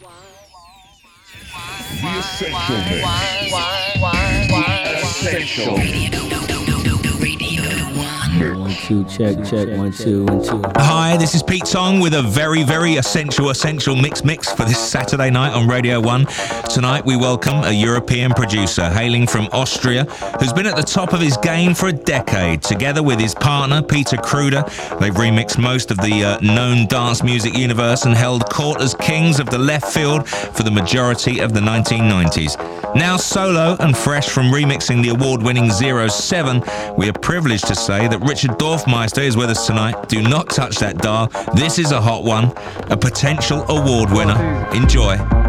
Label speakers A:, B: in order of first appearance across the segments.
A: The Essential Mix. The Essential Radio. Radio. Radio two, check, check, one, two, one, two.
B: Hi, this is Pete Tong with a very, very essential, essential mix mix for this Saturday night on Radio 1. Tonight we welcome a European producer hailing from Austria who's been at the top of his game for a decade. Together with his partner, Peter Kruder, they've remixed most of the uh, known dance music universe and held court as kings of the left field for the majority of the 1990s. Now solo and fresh from remixing the award winning Zero 07, we are privileged to say that Richard Dorfmeister is with us tonight. Do not touch that dial. This is a hot one, a potential award winner. Enjoy.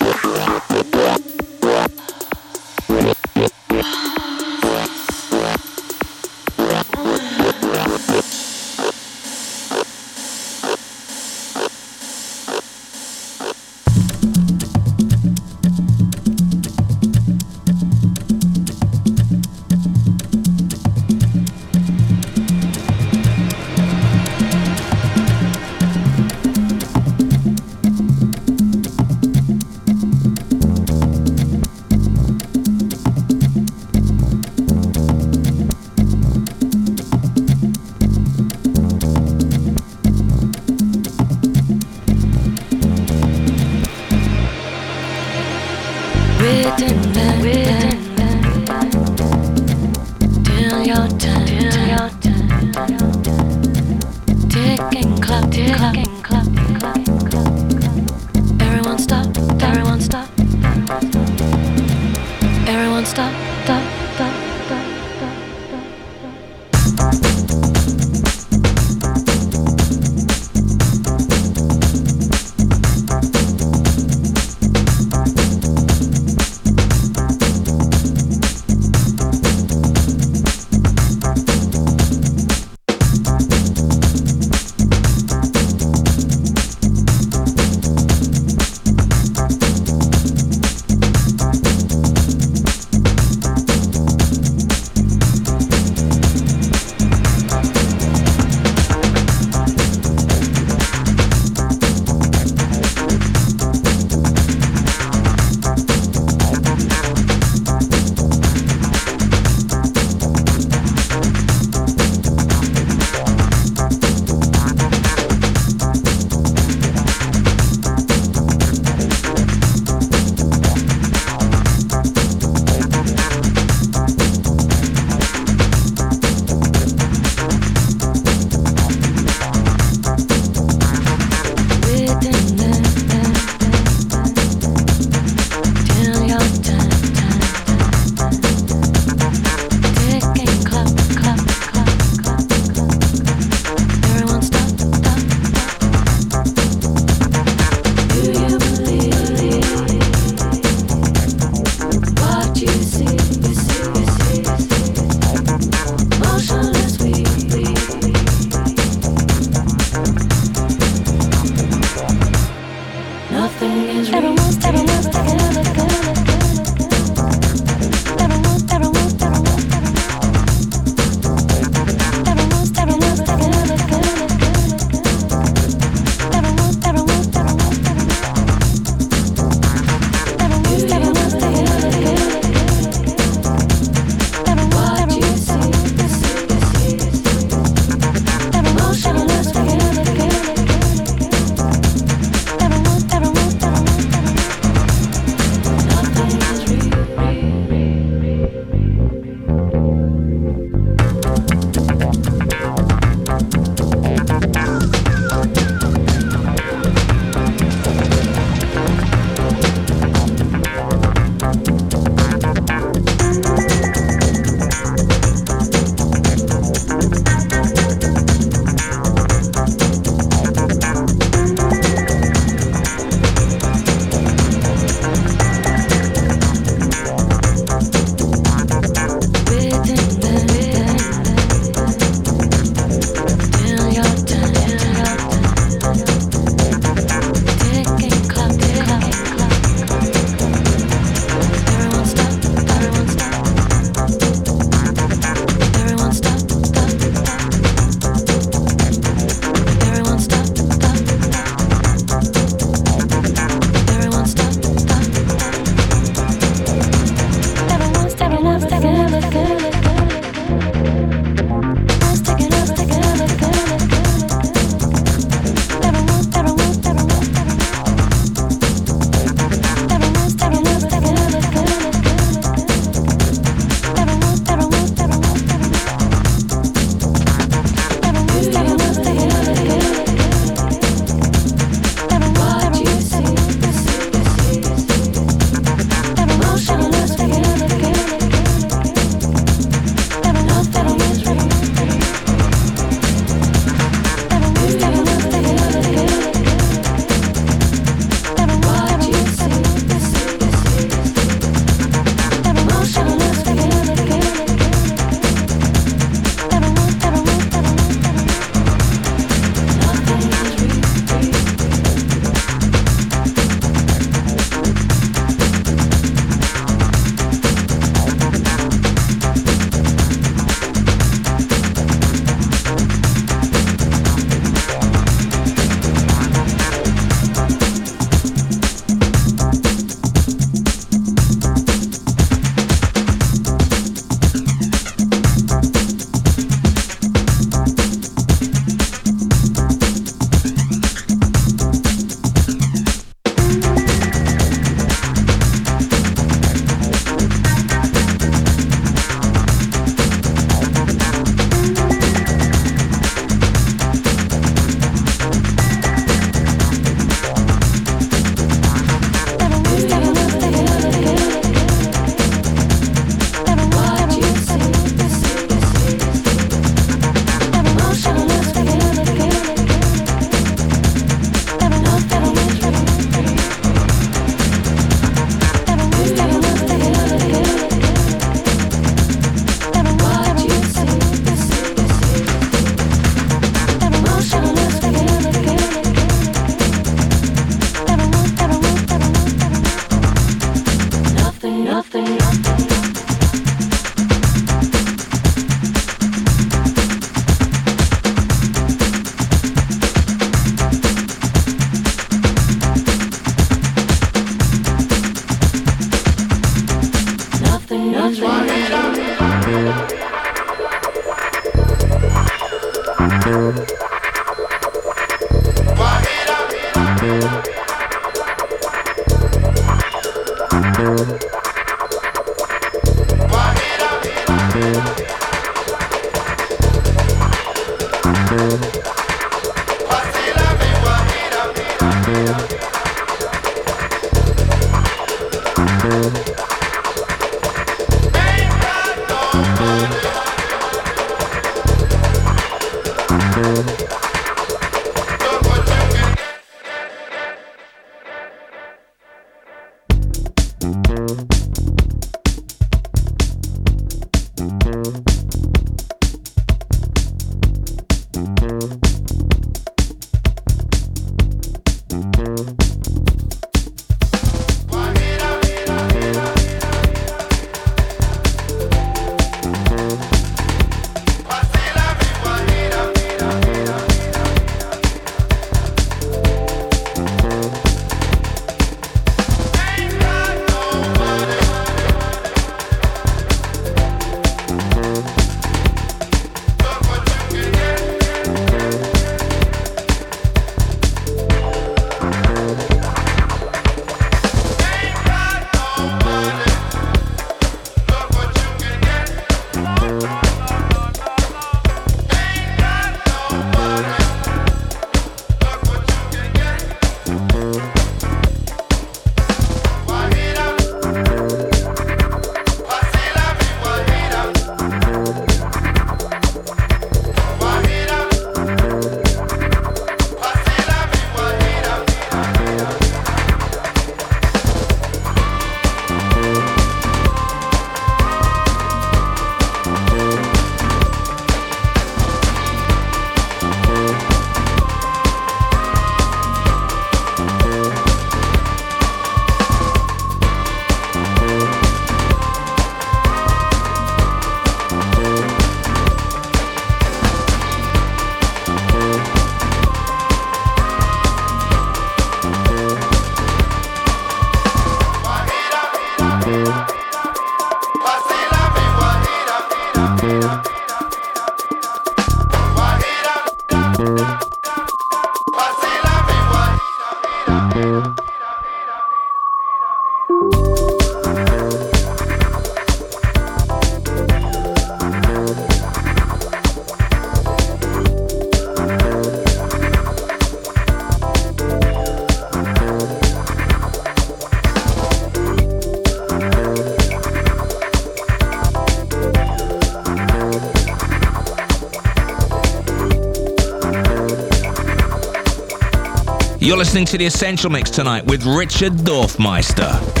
B: You're listening to The Essential Mix tonight with Richard Dorfmeister.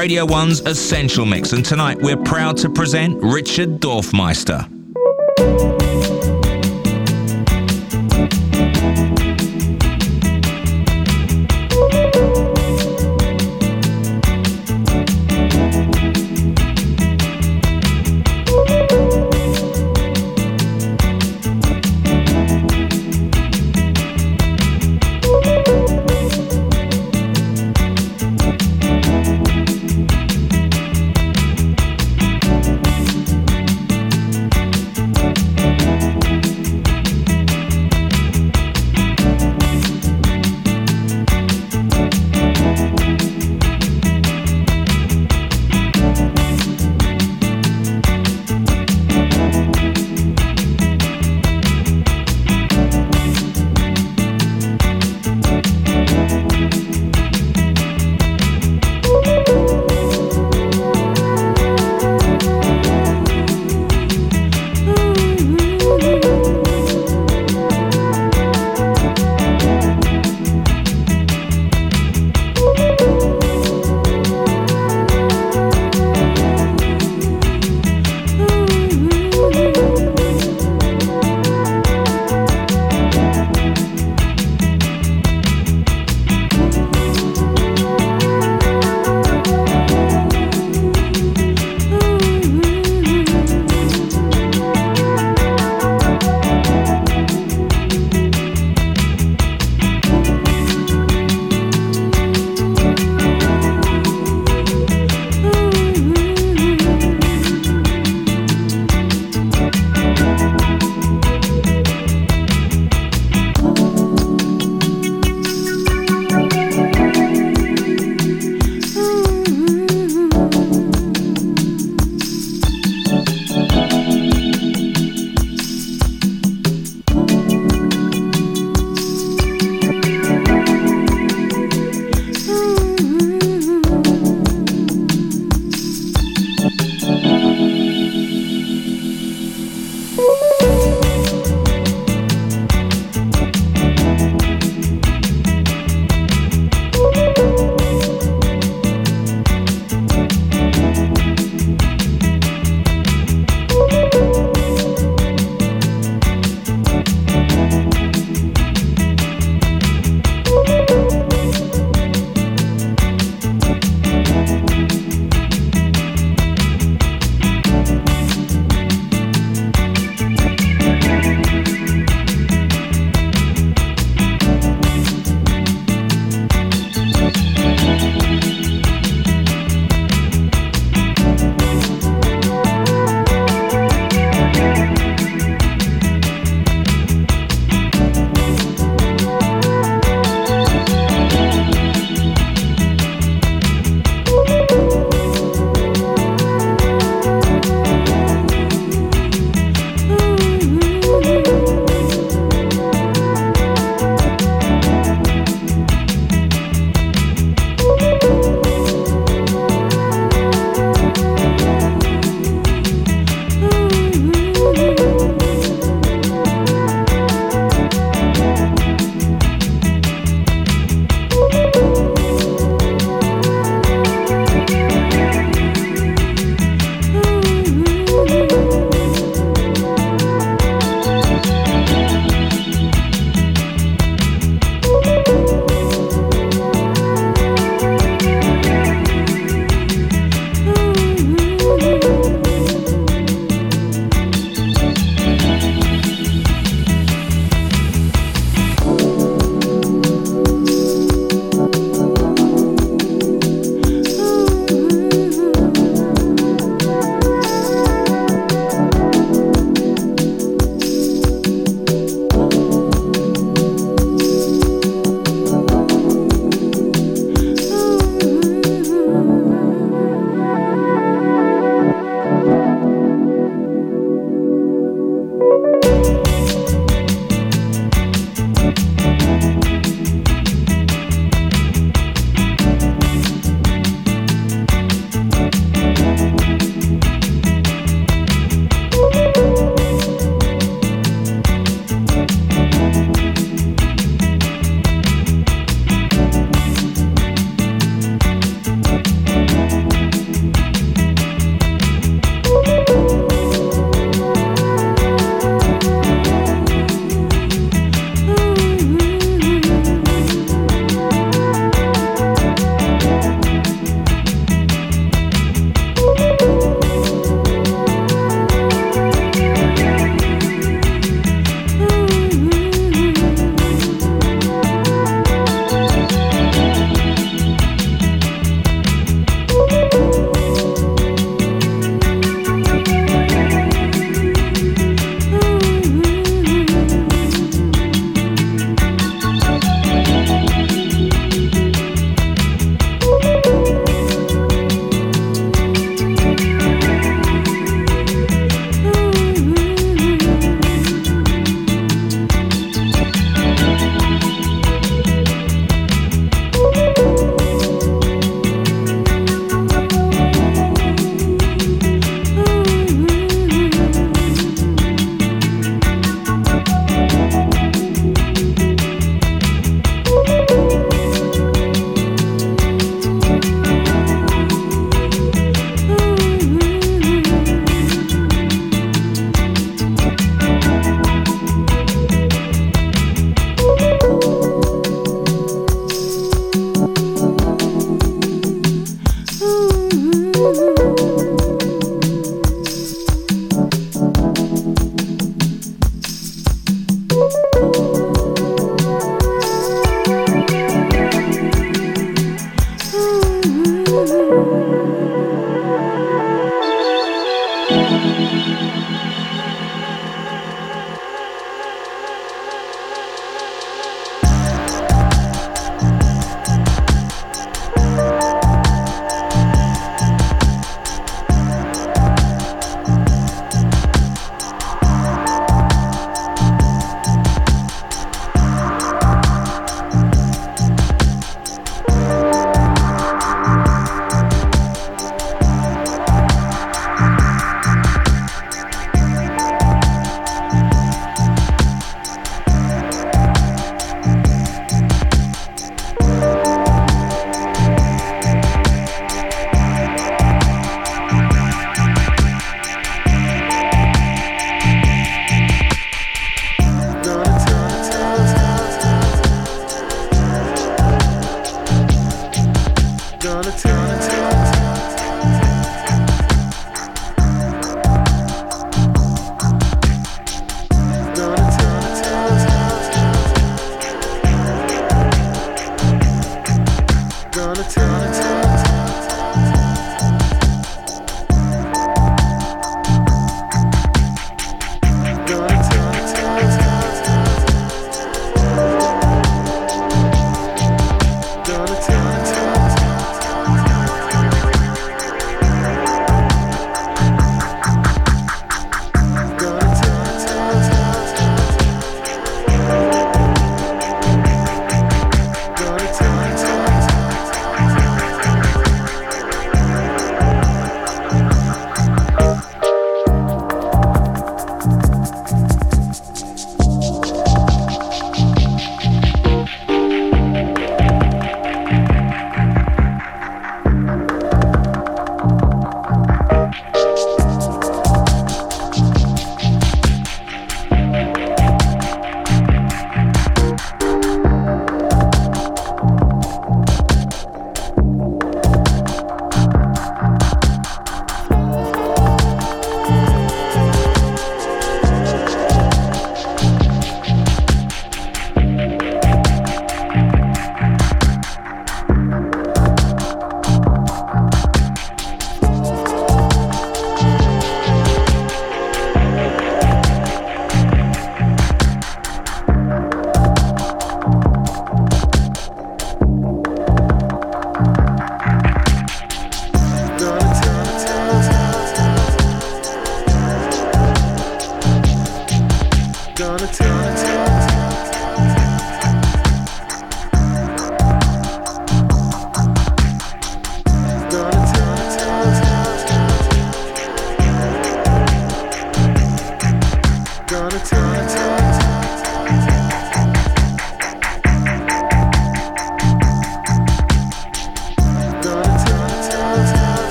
B: Radio 1's Essential Mix, and tonight we're proud to present Richard Dorfmeister.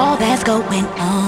C: All that's going on.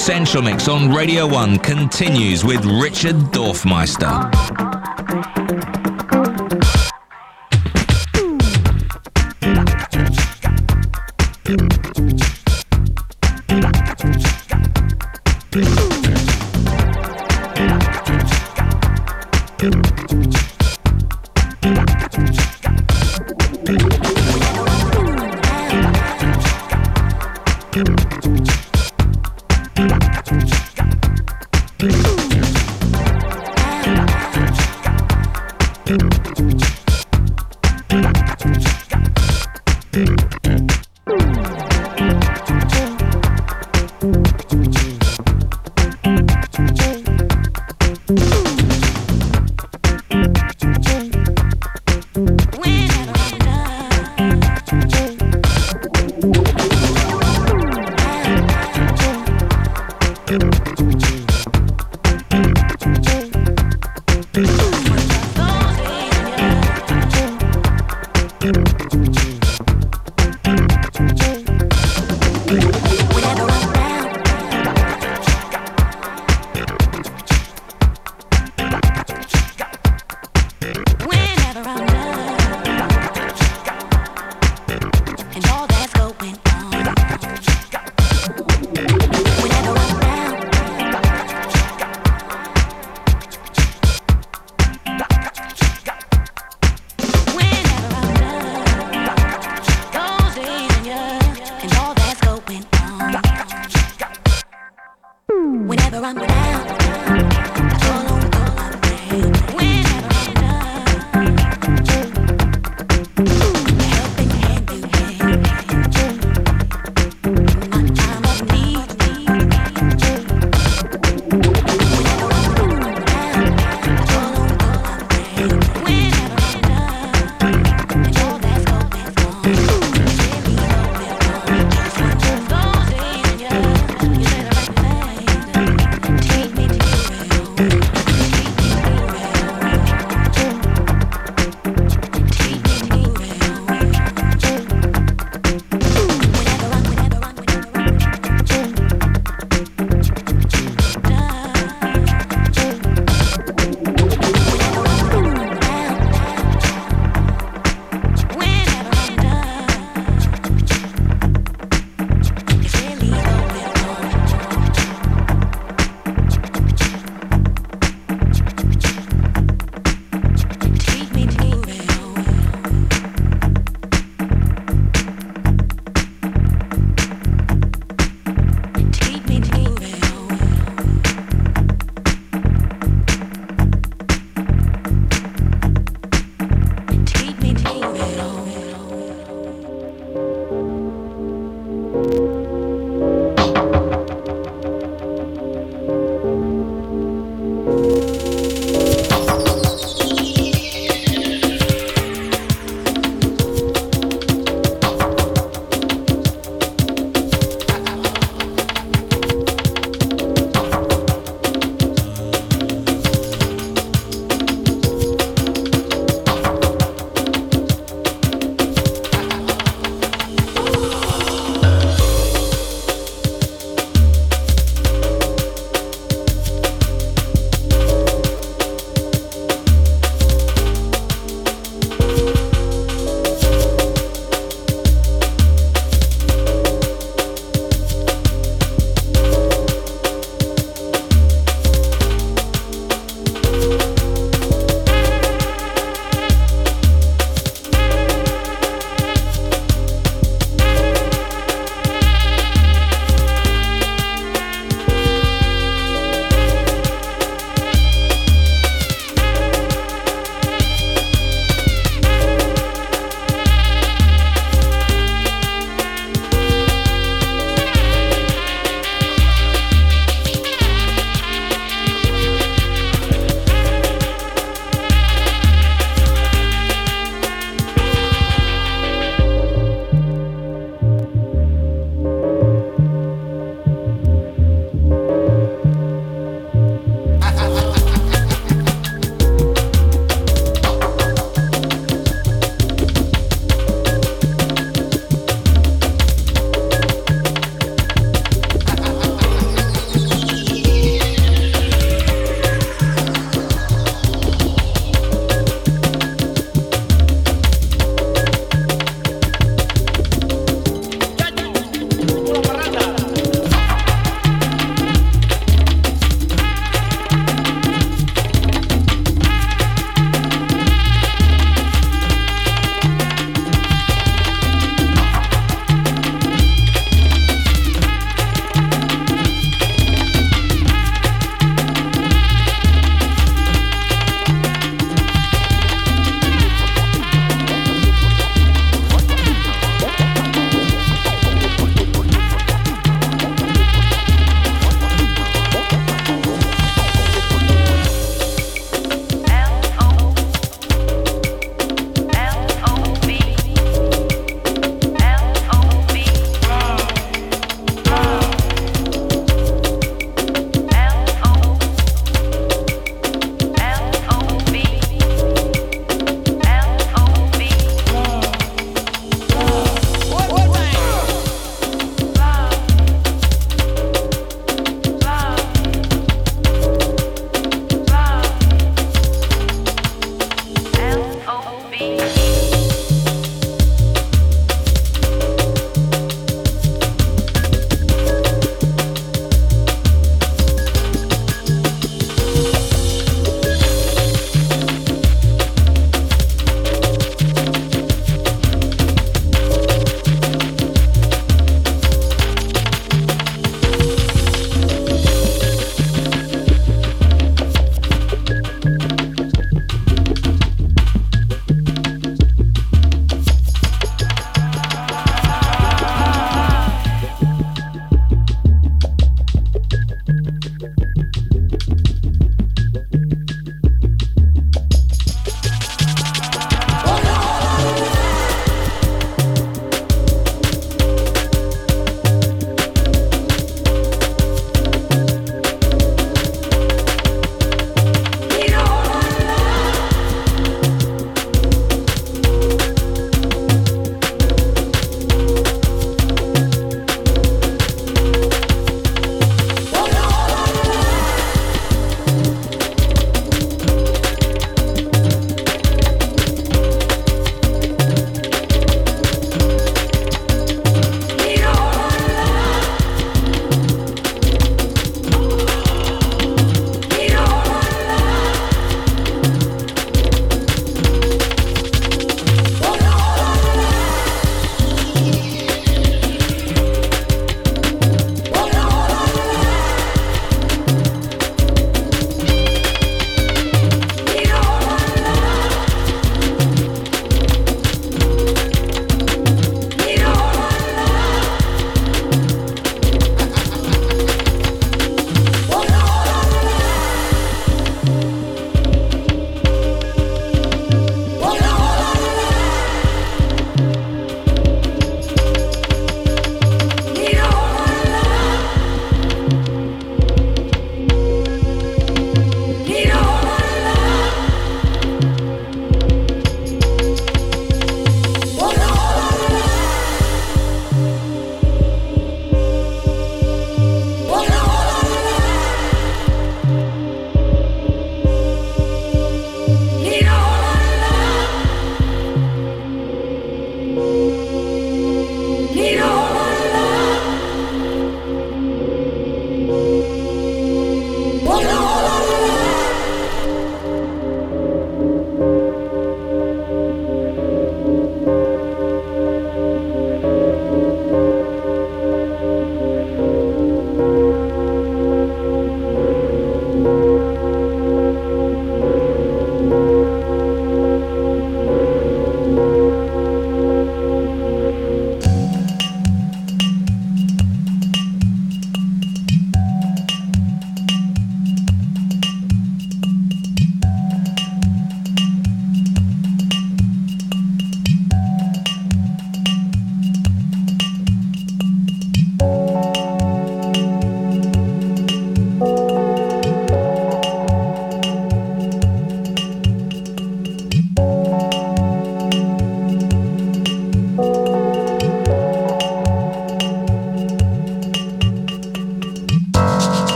B: Essential Mix on Radio 1 continues with Richard Dorfmeister.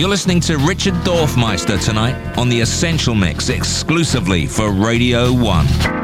B: You're listening to Richard Dorfmeister tonight on the Essential Mix exclusively for Radio 1.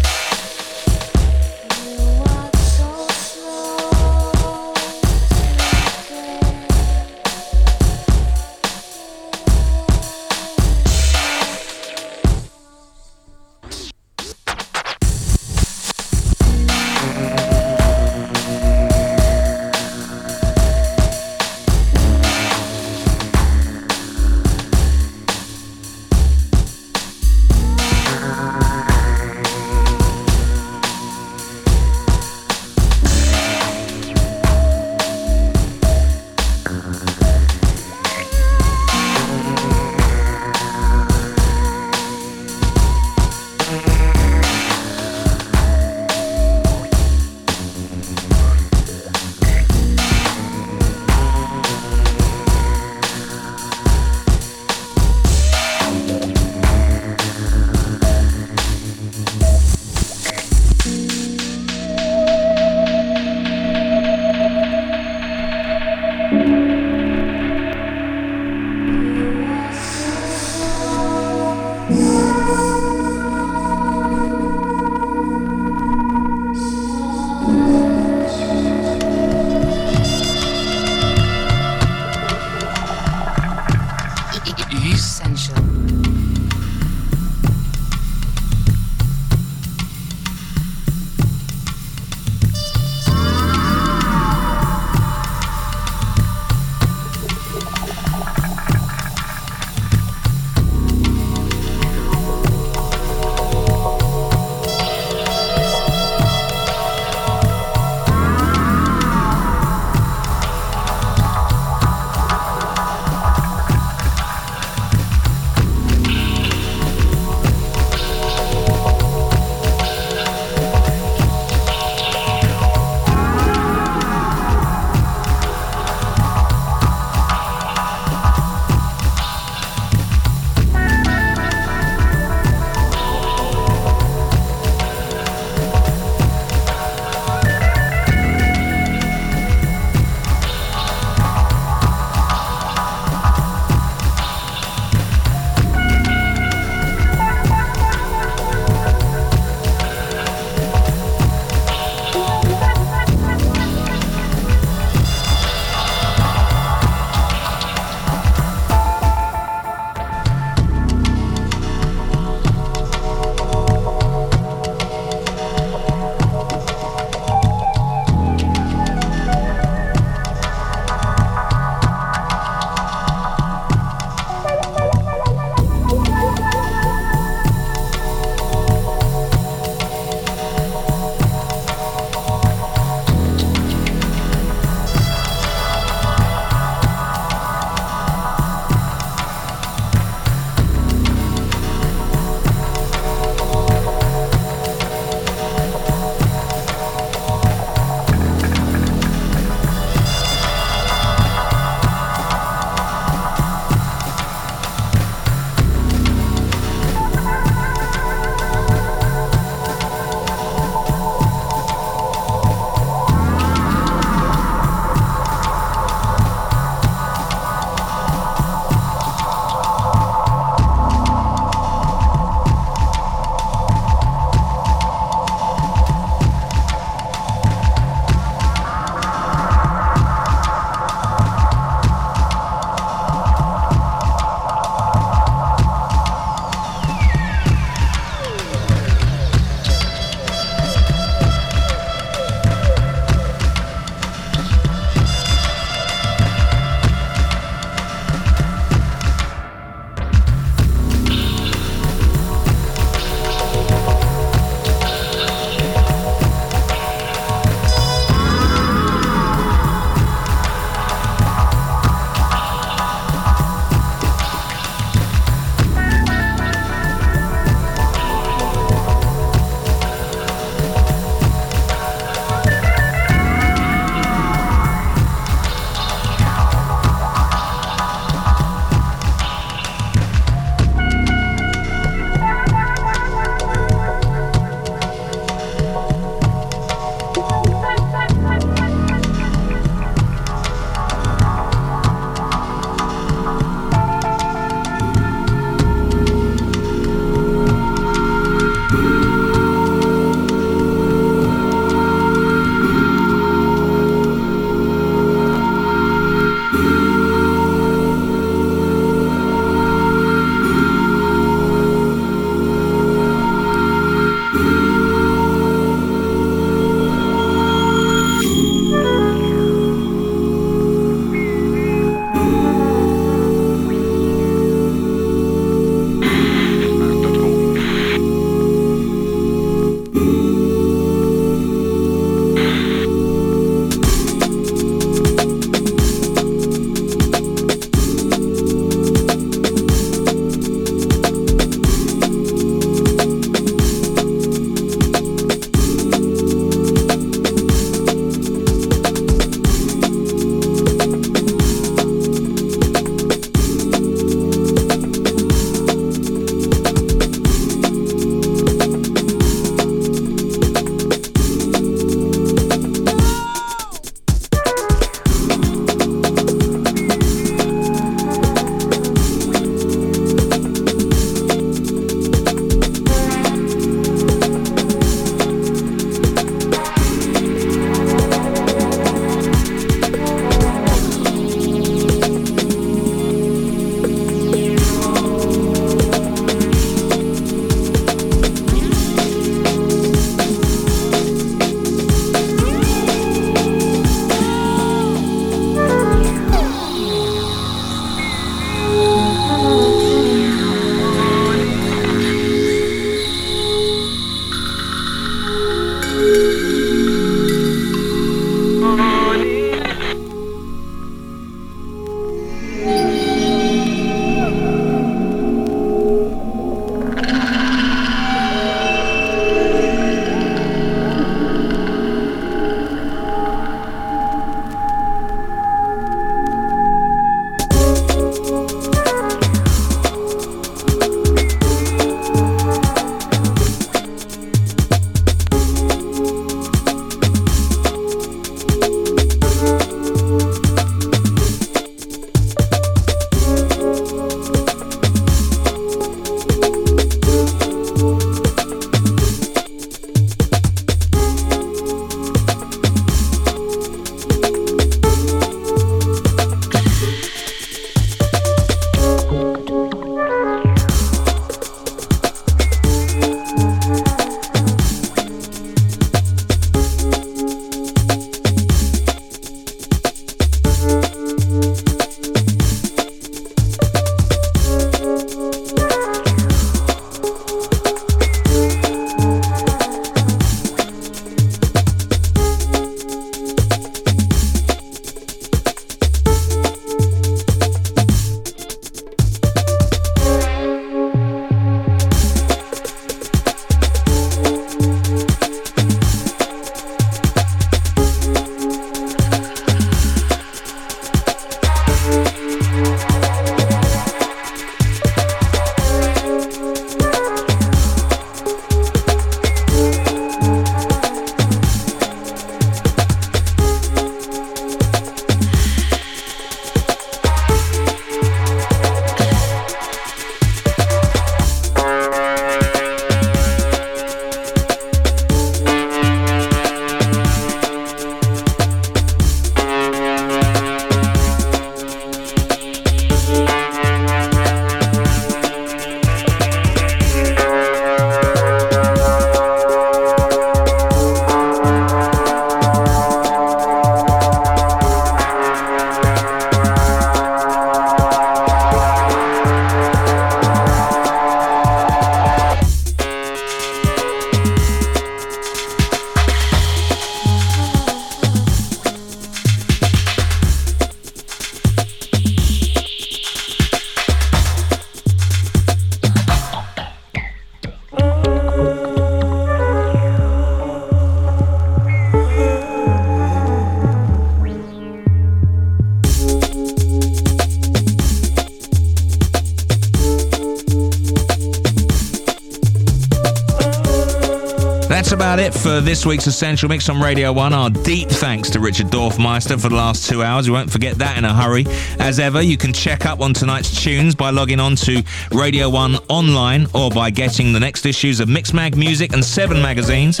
B: For this week's Essential Mix on Radio 1. Our deep thanks to Richard Dorfmeister for the last two hours. We won't forget that in a hurry. As ever, you can check up on tonight's tunes by logging on to Radio 1 online or by getting the next issues of Mixmag Muzik and Seven magazines.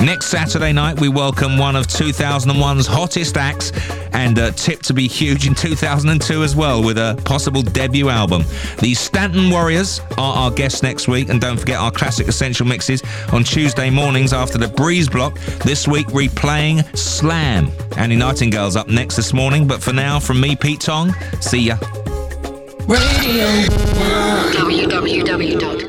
B: Next Saturday night, we welcome one of 2001's hottest acts and uh, tipped to be huge in 2002 as well with a possible debut album. The Stanton Warriors are our guests next week, and don't forget our classic essential mixes on Tuesday mornings after the Breezeblock. This week, replaying Slam. Annie Nightingale's up next this morning, but for now, from me, Pete Tong, see ya.
D: Radio. www